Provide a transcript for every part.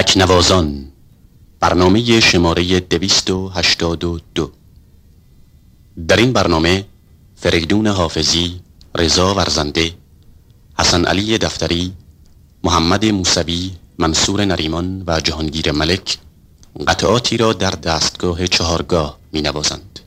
تکنوازان برنامه شماره دویست و هشتاد و دو در این برنامه فریدون حافظی رضا ورزنده حسن علی دفتری محمد موسوی منصور نریمان و جهانگیر ملک قطعاتی را در دستگاه چهارگاه می نوازند.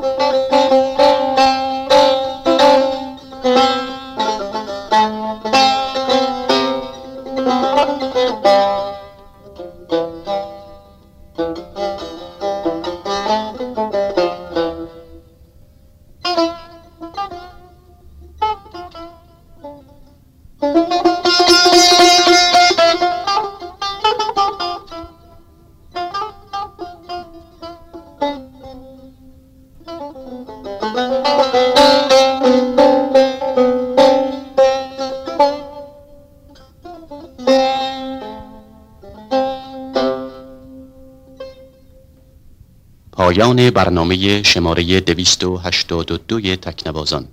Música پایان برنامه شماره 282 تکنوازان.